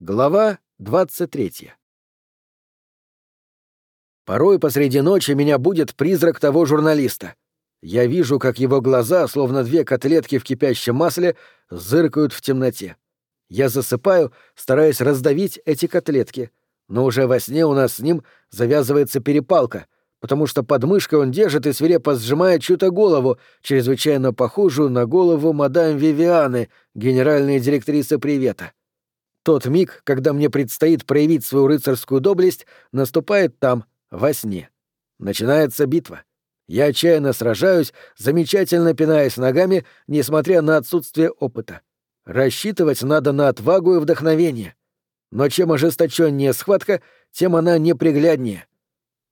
Глава 23. Порой посреди ночи меня будет призрак того журналиста. Я вижу, как его глаза, словно две котлетки в кипящем масле, зыркают в темноте. Я засыпаю, стараясь раздавить эти котлетки, но уже во сне у нас с ним завязывается перепалка, потому что под мышкой он держит и свирепо сжимает чью-то голову, чрезвычайно похожую на голову мадам Вивианы, генеральной директрисы Привета. Тот миг, когда мне предстоит проявить свою рыцарскую доблесть, наступает там, во сне. Начинается битва. Я отчаянно сражаюсь, замечательно пинаясь ногами, несмотря на отсутствие опыта. Рассчитывать надо на отвагу и вдохновение. Но чем ожесточеннее схватка, тем она непригляднее.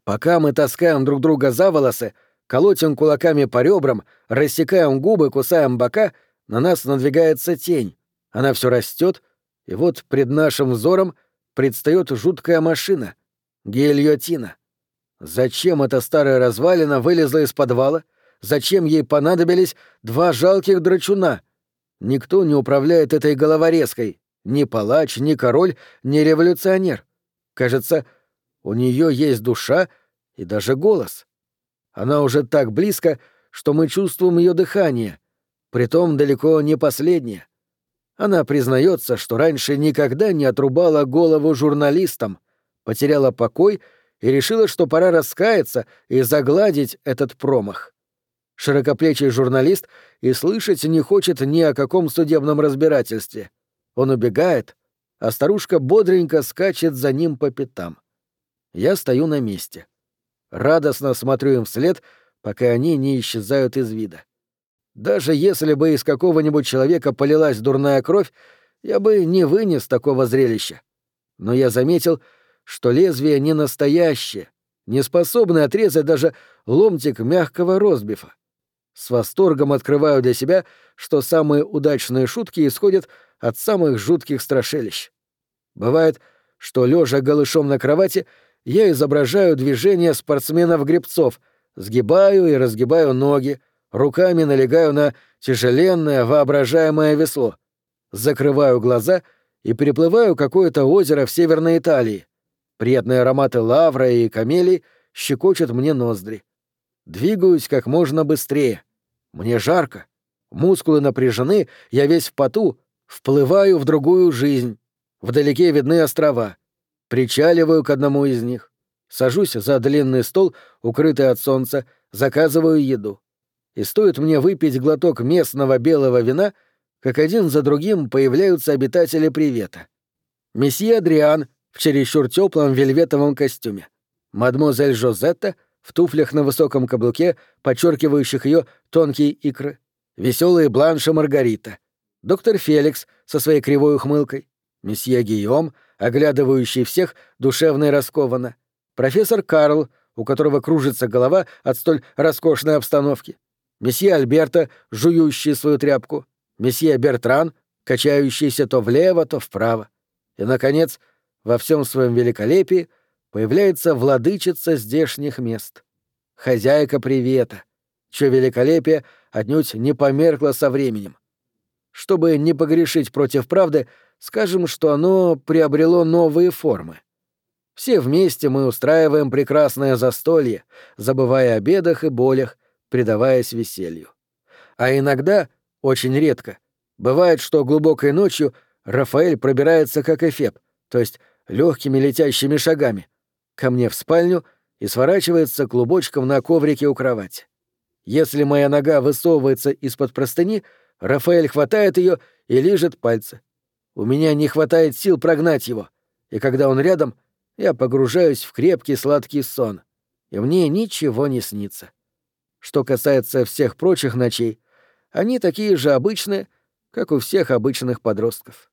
Пока мы таскаем друг друга за волосы, колотим кулаками по ребрам, рассекаем губы, кусаем бока, на нас надвигается тень. Она все растет, и вот пред нашим взором предстает жуткая машина — гильотина. Зачем эта старая развалина вылезла из подвала? Зачем ей понадобились два жалких драчуна? Никто не управляет этой головорезкой. Ни палач, ни король, ни революционер. Кажется, у нее есть душа и даже голос. Она уже так близко, что мы чувствуем ее дыхание, притом далеко не последнее. Она признается, что раньше никогда не отрубала голову журналистам, потеряла покой и решила, что пора раскаяться и загладить этот промах. Широкоплечий журналист и слышать не хочет ни о каком судебном разбирательстве. Он убегает, а старушка бодренько скачет за ним по пятам. Я стою на месте. Радостно смотрю им вслед, пока они не исчезают из вида. Даже если бы из какого-нибудь человека полилась дурная кровь, я бы не вынес такого зрелища. Но я заметил, что лезвие не настоящее, не способное отрезать даже ломтик мягкого розбифа. С восторгом открываю для себя, что самые удачные шутки исходят от самых жутких страшилищ. Бывает, что, лежа голышом на кровати, я изображаю движения спортсменов-гребцов, сгибаю и разгибаю ноги, руками налегаю на тяжеленное воображаемое весло, закрываю глаза и переплываю какое-то озеро в Северной Италии. Приятные ароматы лавра и камелий щекочут мне ноздри. Двигаюсь как можно быстрее. Мне жарко. Мускулы напряжены, я весь в поту, вплываю в другую жизнь. Вдалеке видны острова. Причаливаю к одному из них. Сажусь за длинный стол, укрытый от солнца, заказываю еду и стоит мне выпить глоток местного белого вина, как один за другим появляются обитатели привета. Месье Адриан в чересчур теплом вельветовом костюме, мадемуазель Жозетта в туфлях на высоком каблуке, подчеркивающих ее тонкие икры, веселые Бланша Маргарита, доктор Феликс со своей кривой ухмылкой, месье Гийом, оглядывающий всех душевно и раскованно, профессор Карл, у которого кружится голова от столь роскошной обстановки, месье Альберта, жующий свою тряпку, месье Бертран, качающийся то влево, то вправо. И, наконец, во всем своем великолепии появляется владычица здешних мест. Хозяйка привета, чье великолепие отнюдь не померкло со временем. Чтобы не погрешить против правды, скажем, что оно приобрело новые формы. Все вместе мы устраиваем прекрасное застолье, забывая о бедах и болях, предаваясь веселью. А иногда, очень редко, бывает, что глубокой ночью Рафаэль пробирается как эфеб, то есть легкими летящими шагами, ко мне в спальню и сворачивается клубочком на коврике у кровати. Если моя нога высовывается из-под простыни, Рафаэль хватает ее и лижет пальцы. У меня не хватает сил прогнать его, и когда он рядом, я погружаюсь в крепкий сладкий сон, и мне ничего не снится. Что касается всех прочих ночей, они такие же обычные, как у всех обычных подростков.